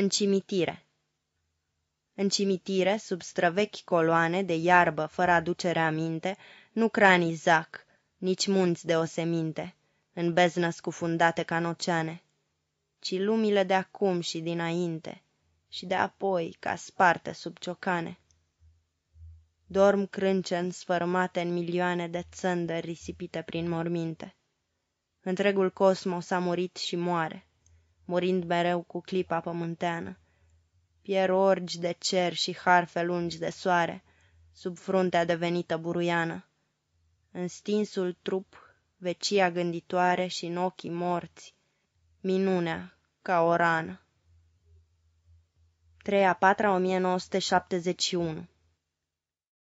În cimitire În cimitire, sub străvechi coloane de iarbă fără aducere aminte, nu cranii zac, nici munți de oseminte, în beznă scufundate ca în oceane, ci lumile de acum și dinainte, și de apoi ca sparte sub ciocane. Dorm crânceni sfărâmate în milioane de țândări risipite prin morminte. Întregul cosmos a murit și moare, murind mereu cu clipa pământeană. Pier orgi de cer și harfe lungi de soare, sub fruntea devenită buruiană. În stinsul trup, vecia gânditoare și în ochii morți, minunea ca o rană. 3 a 4 1971